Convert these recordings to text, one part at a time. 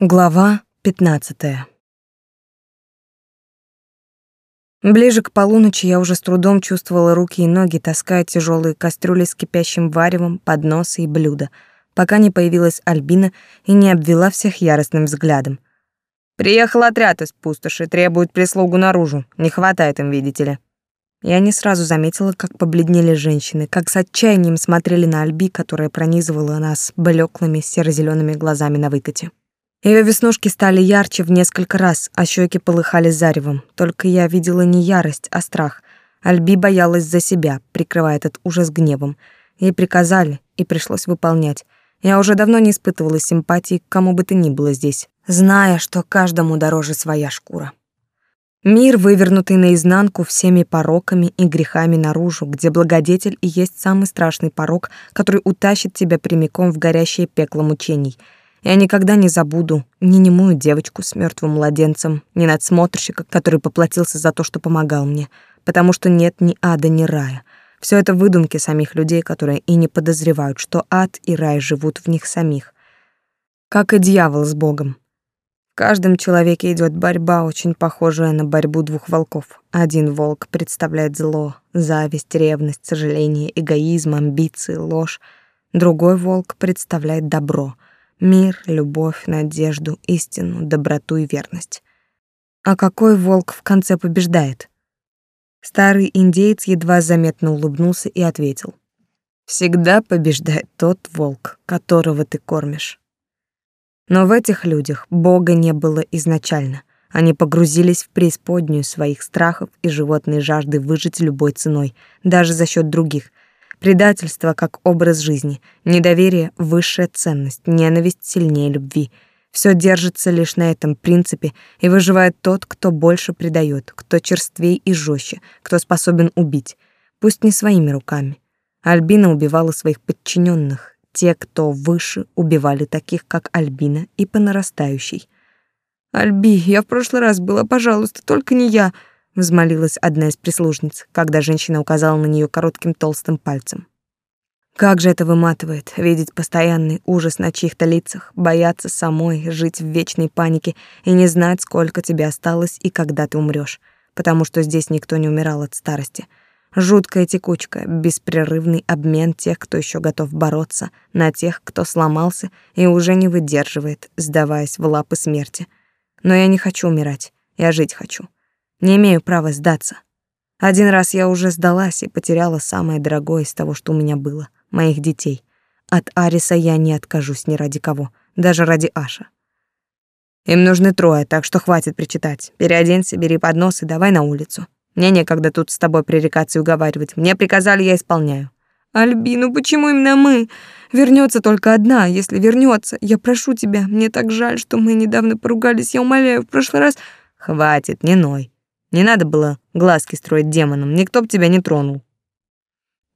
Глава 15. Ближе к полуночи я уже с трудом чувствовала руки и ноги, таская тяжелые кастрюли с кипящим варевом, подносы и блюда, пока не появилась Альбина и не обвела всех яростным взглядом. «Приехал отряд из пустоши, требует прислугу наружу. Не хватает им, видите ли». Я не сразу заметила, как побледнели женщины, как с отчаянием смотрели на Альби, которая пронизывала нас блеклыми серо зелеными глазами на выкате. Ее веснушки стали ярче в несколько раз, а щеки полыхали заревом. Только я видела не ярость, а страх. Альби боялась за себя, прикрывая этот ужас гневом. Ей приказали, и пришлось выполнять. Я уже давно не испытывала симпатии к кому бы то ни было здесь, зная, что каждому дороже своя шкура. Мир, вывернутый наизнанку всеми пороками и грехами наружу, где благодетель и есть самый страшный порок, который утащит тебя прямиком в горящее пекло мучений — я никогда не забуду ни немую девочку с мертвым младенцем, ни надсмотрщика, который поплатился за то, что помогал мне, потому что нет ни ада, ни рая. Все это выдумки самих людей, которые и не подозревают, что ад и рай живут в них самих. Как и дьявол с Богом. В каждом человеке идет борьба, очень похожая на борьбу двух волков. Один волк представляет зло, зависть, ревность, сожаление, эгоизм, амбиции, ложь. Другой волк представляет добро — Мир, любовь, надежду, истину, доброту и верность. А какой волк в конце побеждает? Старый индеец едва заметно улыбнулся и ответил. Всегда побеждает тот волк, которого ты кормишь. Но в этих людях Бога не было изначально. Они погрузились в преисподнюю своих страхов и животной жажды выжить любой ценой, даже за счет других, Предательство как образ жизни, недоверие — высшая ценность, ненависть сильнее любви. Все держится лишь на этом принципе, и выживает тот, кто больше предает, кто черствей и жестче, кто способен убить, пусть не своими руками. Альбина убивала своих подчиненных, те, кто выше, убивали таких, как Альбина, и по нарастающей. «Альби, я в прошлый раз была, пожалуйста, только не я», взмолилась одна из прислужниц, когда женщина указала на нее коротким толстым пальцем. Как же это выматывает видеть постоянный ужас на чьих-то лицах, бояться самой, жить в вечной панике и не знать, сколько тебе осталось и когда ты умрёшь, потому что здесь никто не умирал от старости. Жуткая текучка, беспрерывный обмен тех, кто ещё готов бороться, на тех, кто сломался и уже не выдерживает, сдаваясь в лапы смерти. Но я не хочу умирать, я жить хочу. Не имею права сдаться. Один раз я уже сдалась и потеряла самое дорогое из того, что у меня было — моих детей. От Ариса я не откажусь ни ради кого, даже ради Аша. Им нужны трое, так что хватит причитать. Переоденься, бери поднос и давай на улицу. Мне некогда тут с тобой пререкаться и уговаривать. Мне приказали, я исполняю. Альбину, почему именно мы? Вернется только одна, если вернется. Я прошу тебя, мне так жаль, что мы недавно поругались. Я умоляю, в прошлый раз... Хватит, не ной. Не надо было глазки строить демонам, никто б тебя не тронул.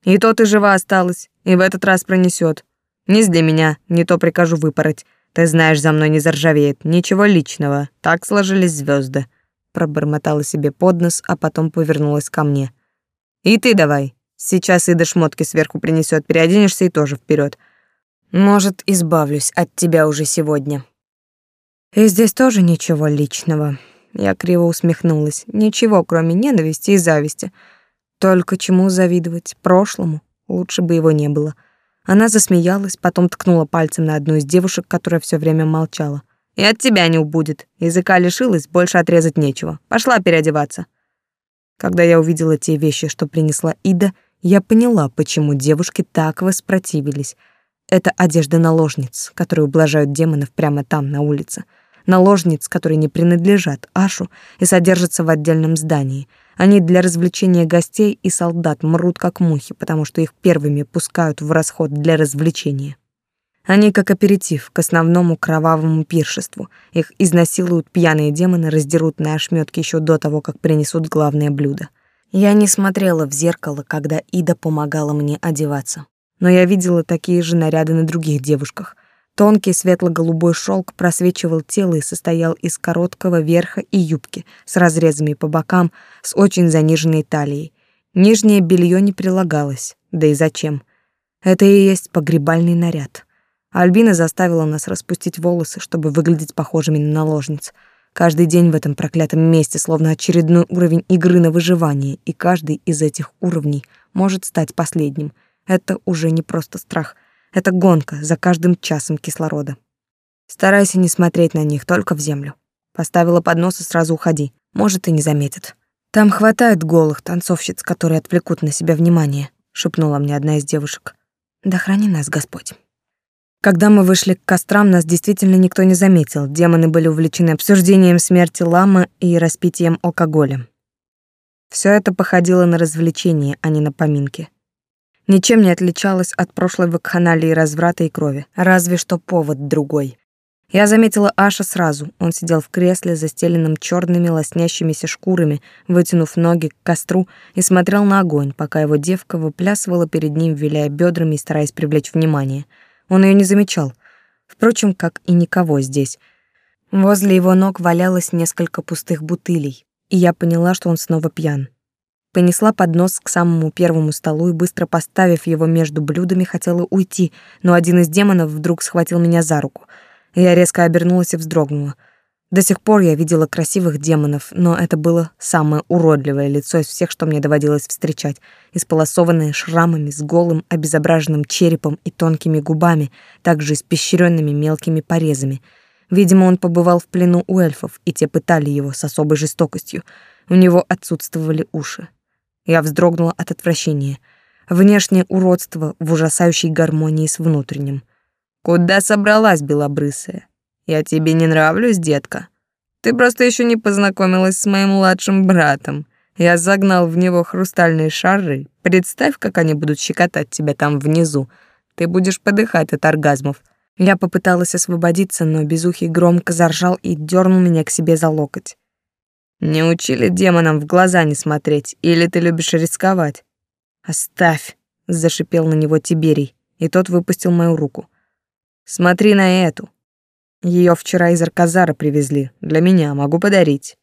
И то ты жива осталась, и в этот раз пронесет. Не для меня, не то прикажу выпороть. Ты знаешь, за мной не заржавеет, ничего личного. Так сложились звезды. Пробормотала себе под нос, а потом повернулась ко мне. И ты давай. Сейчас Ида шмотки сверху принесет, переоденешься и тоже вперед. Может, избавлюсь от тебя уже сегодня. И здесь тоже ничего личного. Я криво усмехнулась. Ничего, кроме ненависти и зависти. Только чему завидовать? Прошлому? Лучше бы его не было. Она засмеялась, потом ткнула пальцем на одну из девушек, которая все время молчала. «И от тебя не убудет. Языка лишилась, больше отрезать нечего. Пошла переодеваться». Когда я увидела те вещи, что принесла Ида, я поняла, почему девушки так воспротивились. Это одежда наложниц, которые ублажают демонов прямо там, на улице наложниц, которые не принадлежат Ашу и содержатся в отдельном здании. Они для развлечения гостей и солдат мрут как мухи, потому что их первыми пускают в расход для развлечения. Они как аперитив к основному кровавому пиршеству. Их изнасилуют пьяные демоны, раздерут на ошметки еще до того, как принесут главное блюдо. Я не смотрела в зеркало, когда Ида помогала мне одеваться. Но я видела такие же наряды на других девушках. Тонкий светло-голубой шелк просвечивал тело и состоял из короткого верха и юбки с разрезами по бокам, с очень заниженной талией. Нижнее белье не прилагалось, да и зачем? Это и есть погребальный наряд. Альбина заставила нас распустить волосы, чтобы выглядеть похожими на наложниц. Каждый день в этом проклятом месте словно очередной уровень игры на выживание, и каждый из этих уровней может стать последним. Это уже не просто страх, это гонка за каждым часом кислорода. Старайся не смотреть на них, только в землю. Поставила поднос и сразу уходи, может и не заметят. Там хватает голых танцовщиц, которые отвлекут на себя внимание, шепнула мне одна из девушек. Да храни нас Господь. Когда мы вышли к кострам, нас действительно никто не заметил. Демоны были увлечены обсуждением смерти ламы и распитием алкоголя. Все это походило на развлечение, а не на поминки. Ничем не отличалось от прошлой вакханалии разврата и крови, разве что повод другой. Я заметила Аша сразу. Он сидел в кресле, застеленном черными лоснящимися шкурами, вытянув ноги к костру и смотрел на огонь, пока его девка выплясывала перед ним, виляя бедрами и стараясь привлечь внимание — он ее не замечал. Впрочем, как и никого здесь. Возле его ног валялось несколько пустых бутылей, и я поняла, что он снова пьян. Понесла поднос к самому первому столу и, быстро поставив его между блюдами, хотела уйти, но один из демонов вдруг схватил меня за руку. Я резко обернулась и вздрогнула — до сих пор я видела красивых демонов, но это было самое уродливое лицо из всех, что мне доводилось встречать, исполосованное шрамами с голым обезображенным черепом и тонкими губами, также испещренными мелкими порезами. Видимо, он побывал в плену у эльфов, и те пытали его с особой жестокостью. У него отсутствовали уши. Я вздрогнула от отвращения. Внешнее уродство в ужасающей гармонии с внутренним. «Куда собралась, белобрысая?» Я тебе не нравлюсь, детка. Ты просто еще не познакомилась с моим младшим братом. Я загнал в него хрустальные шары. Представь, как они будут щекотать тебя там внизу. Ты будешь подыхать от оргазмов. Я попыталась освободиться, но безухий громко заржал и дернул меня к себе за локоть. Не учили демонам в глаза не смотреть, или ты любишь рисковать? Оставь, зашипел на него Тиберий, и тот выпустил мою руку. Смотри на эту. Ее вчера из Арказара привезли. Для меня могу подарить.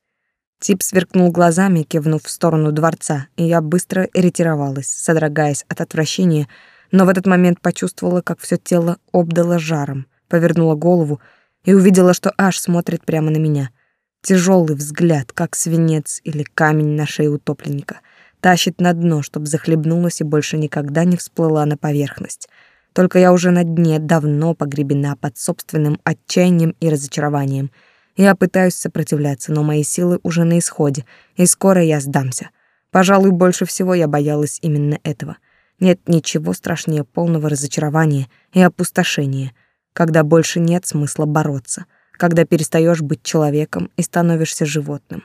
Тип сверкнул глазами, кивнув в сторону дворца, и я быстро ретировалась, содрогаясь от отвращения, но в этот момент почувствовала, как все тело обдало жаром, повернула голову и увидела, что Аш смотрит прямо на меня. Тяжелый взгляд, как свинец или камень на шее утопленника, тащит на дно, чтобы захлебнулась и больше никогда не всплыла на поверхность. Только я уже на дне, давно погребена под собственным отчаянием и разочарованием. Я пытаюсь сопротивляться, но мои силы уже на исходе, и скоро я сдамся. Пожалуй, больше всего я боялась именно этого. Нет ничего страшнее полного разочарования и опустошения, когда больше нет смысла бороться, когда перестаешь быть человеком и становишься животным.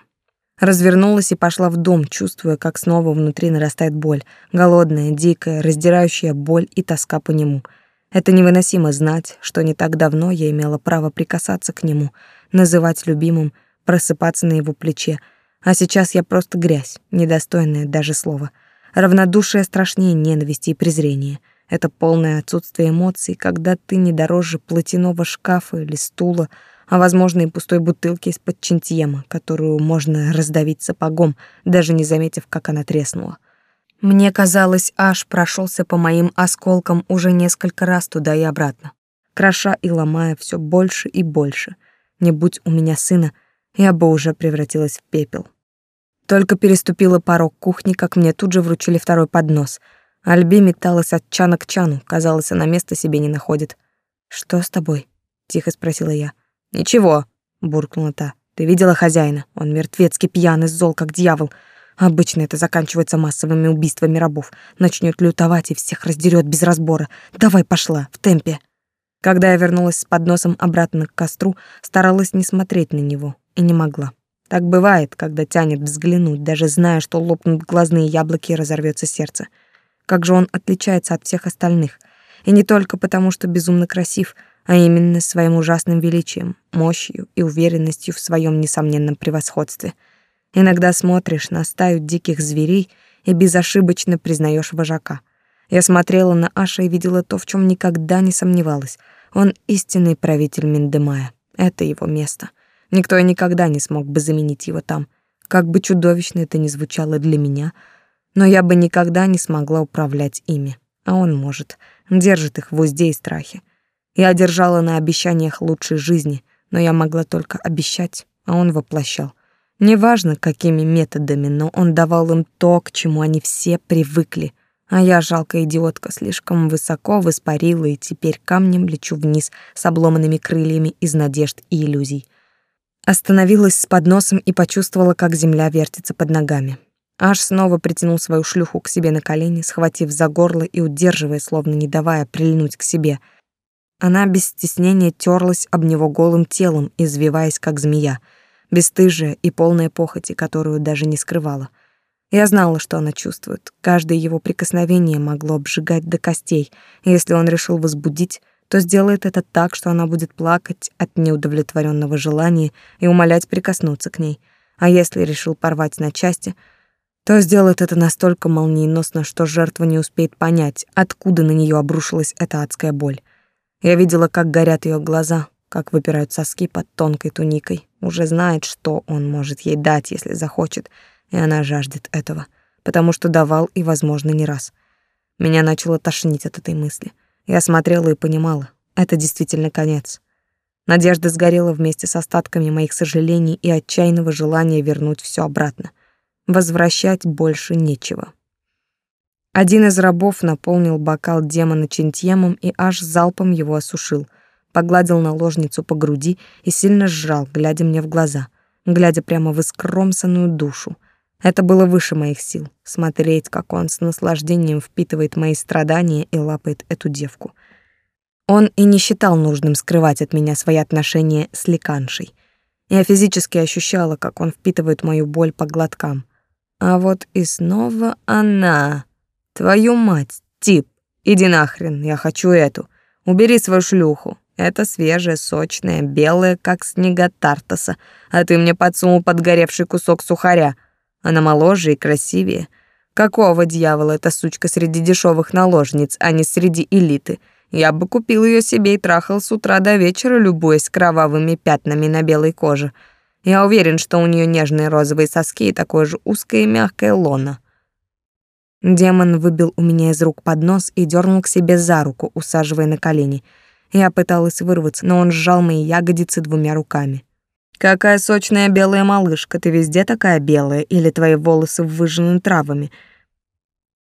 Развернулась и пошла в дом, чувствуя, как снова внутри нарастает боль, голодная, дикая, раздирающая боль и тоска по нему. Это невыносимо знать, что не так давно я имела право прикасаться к нему, называть любимым, просыпаться на его плече, а сейчас я просто грязь, недостойная даже слова. Равнодушие страшнее ненависти и презрения. Это полное отсутствие эмоций, когда ты не дороже платяного шкафа или стула, а, возможно, и пустой бутылки из-под чинтьема, которую можно раздавить сапогом, даже не заметив, как она треснула. Мне казалось, аж прошелся по моим осколкам уже несколько раз туда и обратно, кроша и ломая все больше и больше. Не будь у меня сына, я бы уже превратилась в пепел. Только переступила порог кухни, как мне тут же вручили второй поднос. Альби металась от чана к чану, казалось, она места себе не находит. «Что с тобой?» — тихо спросила я. «Ничего», — буркнула та. «Ты видела хозяина? Он мертвецкий пьяный, зол, как дьявол. Обычно это заканчивается массовыми убийствами рабов. Начнет лютовать и всех раздерет без разбора. Давай пошла, в темпе». Когда я вернулась с подносом обратно к костру, старалась не смотреть на него и не могла. Так бывает, когда тянет взглянуть, даже зная, что лопнут глазные яблоки и разорвется сердце. Как же он отличается от всех остальных. И не только потому, что безумно красив — а именно своим ужасным величием, мощью и уверенностью в своем несомненном превосходстве. Иногда смотришь на стаю диких зверей и безошибочно признаешь вожака. Я смотрела на Аша и видела то, в чем никогда не сомневалась. Он истинный правитель Миндемая. Это его место. Никто и никогда не смог бы заменить его там. Как бы чудовищно это ни звучало для меня, но я бы никогда не смогла управлять ими. А он может, держит их в узде и страхе. Я держала на обещаниях лучшей жизни, но я могла только обещать, а он воплощал. Неважно, какими методами, но он давал им то, к чему они все привыкли. А я, жалкая идиотка, слишком высоко воспарила и теперь камнем лечу вниз с обломанными крыльями из надежд и иллюзий. Остановилась с подносом и почувствовала, как земля вертится под ногами. Аж снова притянул свою шлюху к себе на колени, схватив за горло и удерживая, словно не давая прильнуть к себе. Она без стеснения терлась об него голым телом, извиваясь, как змея — бесстыжая и полная похоти, которую даже не скрывала. Я знала, что она чувствует. Каждое его прикосновение могло обжигать до костей. Если он решил возбудить, то сделает это так, что она будет плакать от неудовлетворенного желания и умолять прикоснуться к ней. А если решил порвать на части, то сделает это настолько молниеносно, что жертва не успеет понять, откуда на нее обрушилась эта адская боль. Я видела, как горят ее глаза, как выпирают соски под тонкой туникой. Уже знает, что он может ей дать, если захочет, и она жаждет этого, потому что давал и, возможно, не раз. Меня начало тошнить от этой мысли. Я смотрела и понимала, это действительно конец. Надежда сгорела вместе с остатками моих сожалений и отчаянного желания вернуть все обратно. Возвращать больше нечего. Один из рабов наполнил бокал демона Чинтьемом и аж залпом его осушил — погладил наложницу по груди и сильно сжал, глядя мне в глаза, глядя прямо в искромсанную душу. Это было выше моих сил — смотреть, как он с наслаждением впитывает мои страдания и лапает эту девку. Он и не считал нужным скрывать от меня свои отношения с леканшей. Я физически ощущала, как он впитывает мою боль по глоткам. А вот и снова она. Твою мать, тип, иди нахрен, я хочу эту. Убери свою шлюху. Это свежая, сочная, белая, как снега Тартаса, а ты мне подсунул подгоревший кусок сухаря. Она моложе и красивее. Какого дьявола эта сучка среди дешевых наложниц, а не среди элиты? Я бы купил ее себе и трахал с утра до вечера, любуясь кровавыми пятнами на белой коже. Я уверен, что у нее нежные розовые соски и такое же узкое и мягкое лоно. Демон выбил у меня из рук поднос и дернул к себе за руку, усаживая на колени — я пыталась вырваться, но он сжал мои ягодицы двумя руками. «Какая сочная белая малышка, ты везде такая белая, или твои волосы выжжены травами?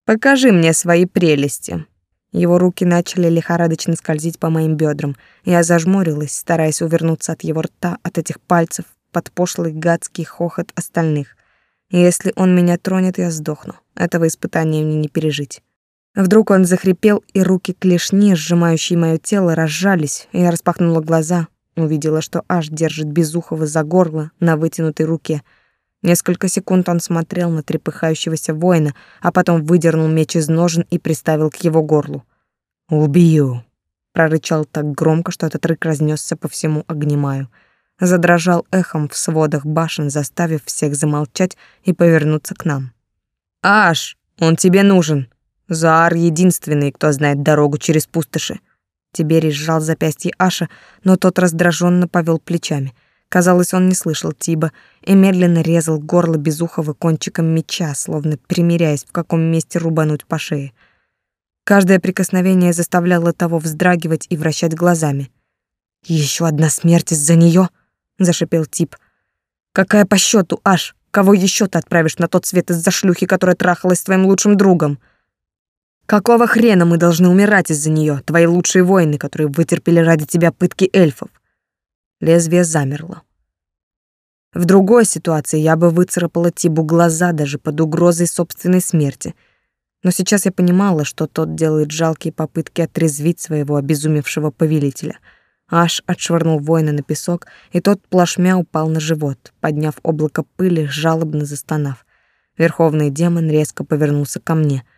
Покажи мне свои прелести». Его руки начали лихорадочно скользить по моим бедрам. Я зажмурилась, стараясь увернуться от его рта, от этих пальцев, под пошлый гадский хохот остальных. Если он меня тронет, я сдохну. Этого испытания мне не пережить. Вдруг он захрипел, и руки клешни, сжимающие мое тело, разжались. Я распахнула глаза, увидела, что аж держит Безухова за горло на вытянутой руке. Несколько секунд он смотрел на трепыхающегося воина, а потом выдернул меч из ножен и приставил к его горлу. «Убью!» — прорычал так громко, что этот рык разнесся по всему огнемаю. Задрожал эхом в сводах башен, заставив всех замолчать и повернуться к нам. «Аш, он тебе нужен!» Заар единственный, кто знает дорогу через пустоши. Тиберий сжал запястье Аша, но тот раздраженно повел плечами. Казалось, он не слышал Тиба и медленно резал горло Безухова кончиком меча, словно примеряясь, в каком месте рубануть по шее. Каждое прикосновение заставляло того вздрагивать и вращать глазами. Еще одна смерть из-за нее, зашипел Тиб. «Какая по счету, Аш? Кого еще ты отправишь на тот свет из-за шлюхи, которая трахалась с твоим лучшим другом?» Какого хрена мы должны умирать из-за нее, твои лучшие воины, которые вытерпели ради тебя пытки эльфов? Лезвие замерло. В другой ситуации я бы выцарапала Тибу глаза даже под угрозой собственной смерти. Но сейчас я понимала, что тот делает жалкие попытки отрезвить своего обезумевшего повелителя. Аш отшвырнул воина на песок, и тот плашмя упал на живот, подняв облако пыли, жалобно застонав. Верховный демон резко повернулся ко мне —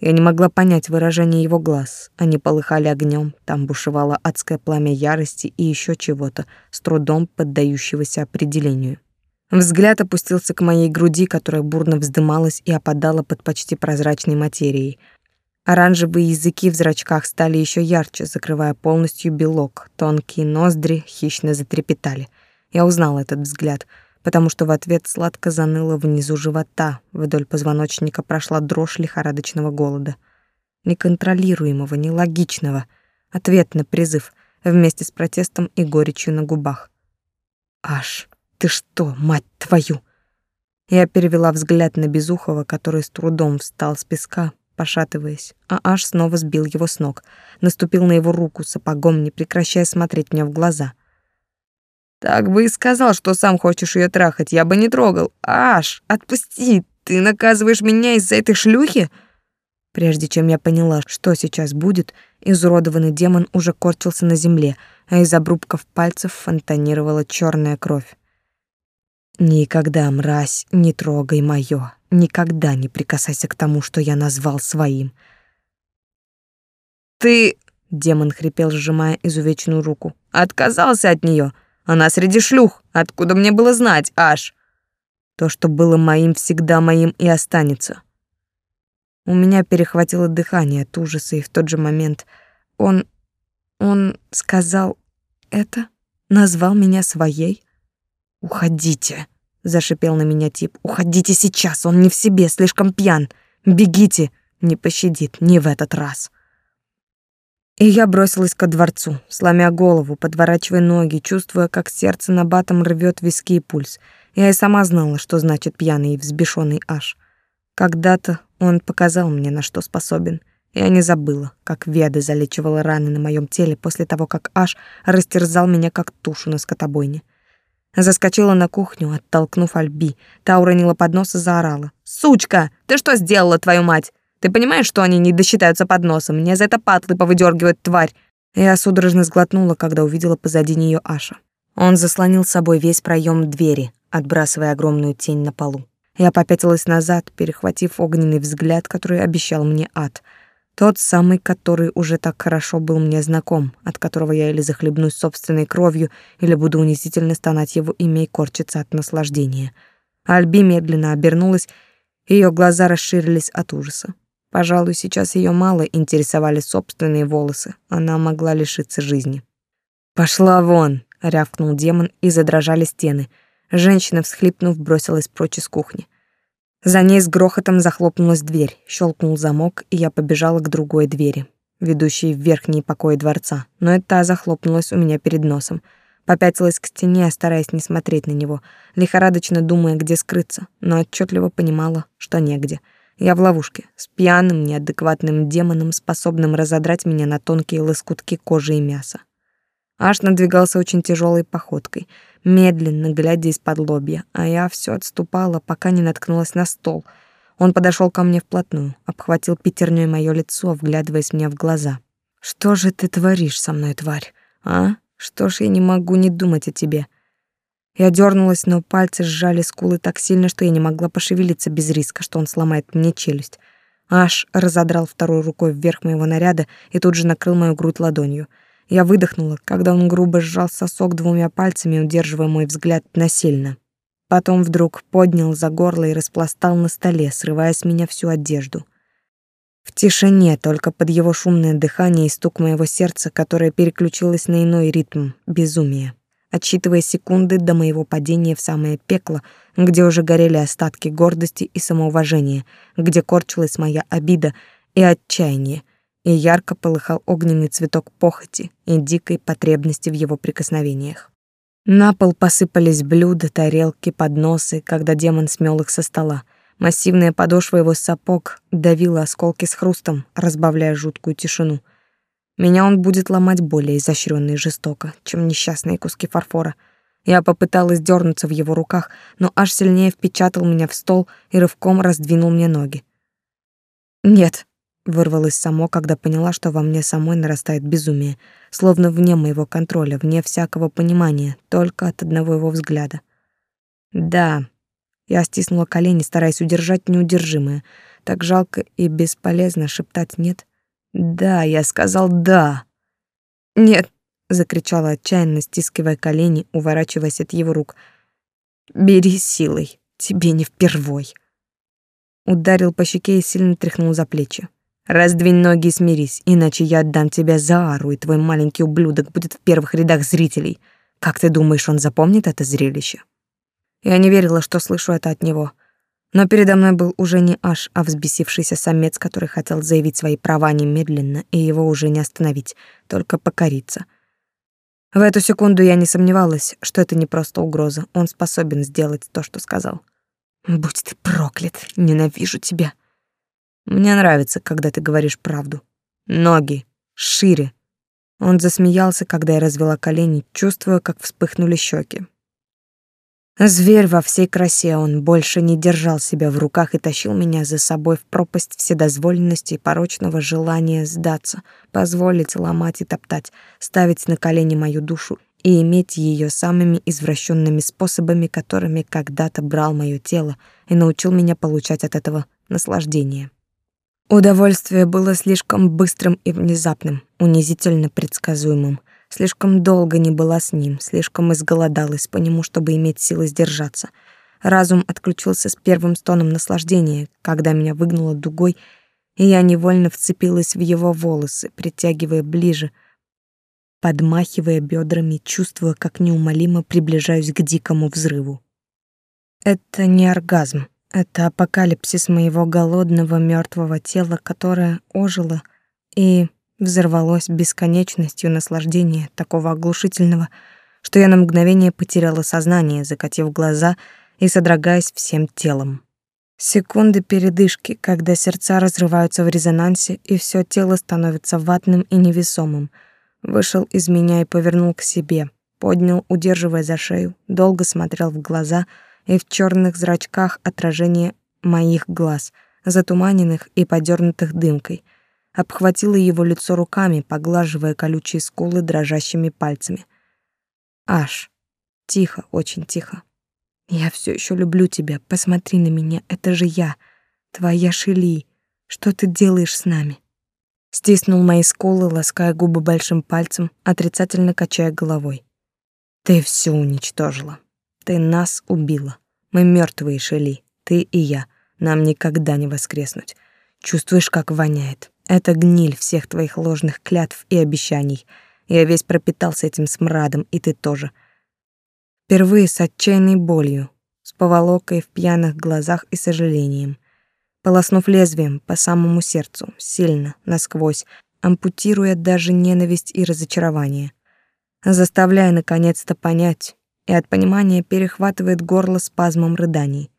я не могла понять выражение его глаз. Они полыхали огнем, там бушевало адское пламя ярости и еще чего-то, с трудом поддающегося определению. Взгляд опустился к моей груди, которая бурно вздымалась и опадала под почти прозрачной материей. Оранжевые языки в зрачках стали еще ярче, закрывая полностью белок. Тонкие ноздри хищно затрепетали. Я узнала этот взгляд — потому что в ответ сладко заныло внизу живота, вдоль позвоночника прошла дрожь лихорадочного голода. Неконтролируемого, нелогичного. Ответ на призыв. вместе с протестом и горечью на губах. «Аш, ты что, мать твою!» Я перевела взгляд на Безухова, который с трудом встал с песка, пошатываясь, а Аш снова сбил его с ног, наступил на его руку сапогом, не прекращая смотреть мне в глаза. «Так бы и сказал, что сам хочешь ее трахать, я бы не трогал. Аш, отпусти, ты наказываешь меня из-за этой шлюхи?» Прежде чем я поняла, что сейчас будет, изуродованный демон уже корчился на земле, а из обрубков пальцев фонтанировала черная кровь. Никогда, мразь, не трогай моё. Никогда не прикасайся к тому, что я назвал своим. Ты, демон хрипел, сжимая изувеченную руку. Отказался от неё. Она среди шлюх. Откуда мне было знать, аж? То, что было моим, всегда моим и останется. У меня перехватило дыхание от ужаса, и в тот же момент он... он сказал это? Назвал меня своей? «Уходите!» — зашипел на меня тип. «Уходите сейчас, он не в себе, слишком пьян. Бегите!» Не пощадит, не в этот раз. И я бросилась ко дворцу, сломя голову, подворачивая ноги, чувствуя, как сердце на батом рвет виски и пульс. Я и сама знала, что значит пьяный и взбешенный аж. Когда-то он показал мне, на что способен. Я не забыла, как Веда залечивала раны на моем теле после того, как Аш растерзал меня как тушу на скотобойне. Заскочила на кухню, оттолкнув Альби. Та уронила поднос и заорала. «Сучка! Ты что сделала, твою мать? Ты понимаешь, что они не досчитаются подноса? Мне за это патлы повыдергивает тварь!» Я судорожно сглотнула, когда увидела позади нее Аша. Он заслонил с собой весь проем двери, отбрасывая огромную тень на полу. Я попятилась назад, перехватив огненный взгляд, который обещал мне ад — тот самый, который уже так хорошо был мне знаком, от которого я или захлебнусь собственной кровью, или буду унизительно стонать его имя и корчиться от наслаждения. Альби медленно обернулась, ее глаза расширились от ужаса. Пожалуй, сейчас ее мало интересовали собственные волосы, она могла лишиться жизни. «Пошла вон!» — рявкнул демон, и задрожали стены. Женщина, всхлипнув, бросилась прочь из кухни. За ней с грохотом захлопнулась дверь, щелкнул замок, и я побежала к другой двери, ведущей в верхние покои дворца, но и та захлопнулась у меня перед носом. Попятилась к стене, стараясь не смотреть на него, лихорадочно думая, где скрыться, но отчетливо понимала, что негде. Я в ловушке, с пьяным, неадекватным демоном, способным разодрать меня на тонкие лоскутки кожи и мяса. Аж надвигался очень тяжелой походкой — медленно глядя из-под лобья, а я все отступала, пока не наткнулась на стол. Он подошел ко мне вплотную, обхватил пятерней мое лицо, вглядываясь мне в глаза. «Что же ты творишь со мной, тварь? А? Что ж я не могу не думать о тебе?» Я дернулась, но пальцы сжали скулы так сильно, что я не могла пошевелиться без риска, что он сломает мне челюсть. Аж разодрал второй рукой вверх моего наряда и тут же накрыл мою грудь ладонью — я выдохнула, когда он грубо сжал сосок двумя пальцами, удерживая мой взгляд насильно. Потом вдруг поднял за горло и распластал на столе, срывая с меня всю одежду. В тишине, только под его шумное дыхание и стук моего сердца, которое переключилось на иной ритм — безумие. Отсчитывая секунды до моего падения в самое пекло, где уже горели остатки гордости и самоуважения, где корчилась моя обида и отчаяние, и ярко полыхал огненный цветок похоти и дикой потребности в его прикосновениях. На пол посыпались блюда, тарелки, подносы, когда демон смел их со стола. Массивная подошва его сапог давила осколки с хрустом, разбавляя жуткую тишину. Меня он будет ломать более изощренно и жестоко, чем несчастные куски фарфора. Я попыталась дернуться в его руках, но аж сильнее впечатал меня в стол и рывком раздвинул мне ноги. «Нет», Вырвалось само, когда поняла, что во мне самой нарастает безумие, словно вне моего контроля, вне всякого понимания, только от одного его взгляда. Да, я стиснула колени, стараясь удержать неудержимое. Так жалко и бесполезно шептать «нет». Да, я сказал «да». «Нет», — закричала отчаянно, стискивая колени, уворачиваясь от его рук. «Бери силой, тебе не впервой». Ударил по щеке и сильно тряхнул за плечи. Раздвинь ноги и смирись, иначе я отдам тебя за Ару, и твой маленький ублюдок будет в первых рядах зрителей. Как ты думаешь, он запомнит это зрелище? Я не верила, что слышу это от него. Но передо мной был уже не Аш, а взбесившийся самец, который хотел заявить свои права немедленно, и его уже не остановить, только покориться. В эту секунду я не сомневалась, что это не просто угроза. Он способен сделать то, что сказал. «Будь ты проклят, ненавижу тебя». «Мне нравится, когда ты говоришь правду. Ноги, шире». Он засмеялся, когда я развела колени, чувствуя, как вспыхнули щеки. Зверь во всей красе, он больше не держал себя в руках и тащил меня за собой в пропасть вседозволенности и порочного желания сдаться, позволить ломать и топтать, ставить на колени мою душу и иметь ее самыми извращенными способами, которыми когда-то брал мое тело и научил меня получать от этого наслаждение. Удовольствие было слишком быстрым и внезапным, унизительно предсказуемым. Слишком долго не была с ним, слишком изголодалась по нему, чтобы иметь силы сдержаться. Разум отключился с первым стоном наслаждения, когда меня выгнуло дугой, и я невольно вцепилась в его волосы, притягивая ближе, подмахивая бедрами, чувствуя, как неумолимо приближаюсь к дикому взрыву. Это не оргазм, это апокалипсис моего голодного мертвого тела, которое ожило и взорвалось бесконечностью наслаждения, такого оглушительного, что я на мгновение потеряла сознание, закатив глаза и содрогаясь всем телом. Секунды передышки, когда сердца разрываются в резонансе, и все тело становится ватным и невесомым. Вышел из меня и повернул к себе, поднял, удерживая за шею, долго смотрел в глаза, и в черных зрачках отражение моих глаз, затуманенных и подернутых дымкой — обхватила его лицо руками, поглаживая колючие скулы дрожащими пальцами. Аш, тихо, очень тихо. Я все еще люблю тебя. Посмотри на меня, это же я, твоя Шили. Что ты делаешь с нами? Стиснул мои скулы, лаская губы большим пальцем, отрицательно качая головой. Ты все уничтожила. Ты нас убила. Мы мертвые, Шили. Ты и я. Нам никогда не воскреснуть. Чувствуешь, как воняет? Это гниль всех твоих ложных клятв и обещаний. Я весь пропитался этим смрадом, и ты тоже. Впервые с отчаянной болью, с поволокой в пьяных глазах и сожалением. Полоснув лезвием по самому сердцу, сильно, насквозь, ампутируя даже ненависть и разочарование. Заставляя наконец-то понять, и от понимания перехватывает горло спазмом рыданий.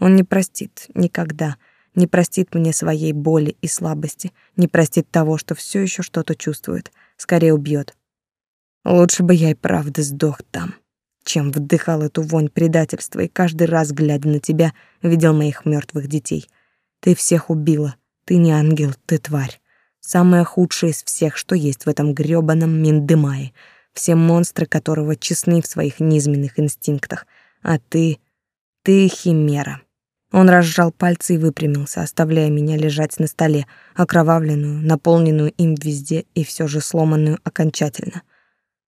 Он не простит никогда — не простит мне своей боли и слабости, не простит того, что все еще что-то чувствует, скорее убьет. Лучше бы я и правда сдох там, чем вдыхал эту вонь предательства и каждый раз, глядя на тебя, видел моих мертвых детей. Ты всех убила, ты не ангел, ты тварь. Самое худшее из всех, что есть в этом грёбаном Миндемае, все монстры которого честны в своих низменных инстинктах, а ты... ты химера. Он разжал пальцы и выпрямился, оставляя меня лежать на столе, окровавленную, наполненную им везде и все же сломанную окончательно.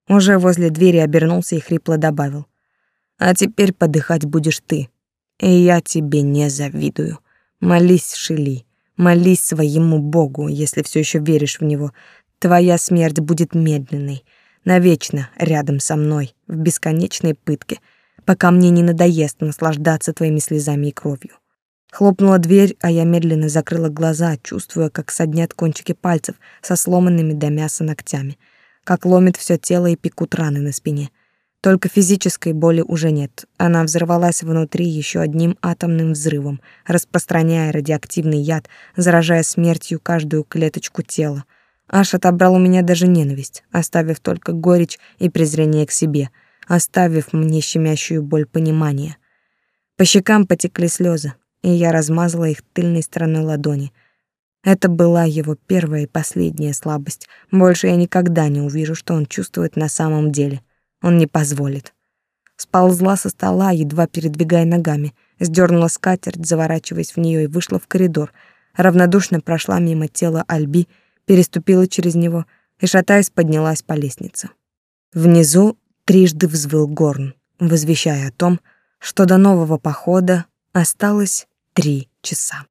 Уже возле двери обернулся и хрипло добавил. «А теперь подыхать будешь ты, и я тебе не завидую. Молись, Шили, молись своему Богу, если все еще веришь в него. Твоя смерть будет медленной, навечно рядом со мной, в бесконечной пытке — пока мне не надоест наслаждаться твоими слезами и кровью. Хлопнула дверь, а я медленно закрыла глаза, чувствуя, как соднят кончики пальцев со сломанными до мяса ногтями, как ломит все тело и пекут раны на спине. Только физической боли уже нет. Она взорвалась внутри еще одним атомным взрывом, распространяя радиоактивный яд, заражая смертью каждую клеточку тела. Аш отобрал у меня даже ненависть, оставив только горечь и презрение к себе — оставив мне щемящую боль понимания. По щекам потекли слезы, и я размазала их тыльной стороной ладони. Это была его первая и последняя слабость. Больше я никогда не увижу, что он чувствует на самом деле. Он не позволит. Сползла со стола, едва передвигая ногами, сдернула скатерть, заворачиваясь в нее, и вышла в коридор. Равнодушно прошла мимо тела Альби, переступила через него и, шатаясь, поднялась по лестнице. Внизу трижды взвыл горн, возвещая о том, что до нового похода осталось три часа.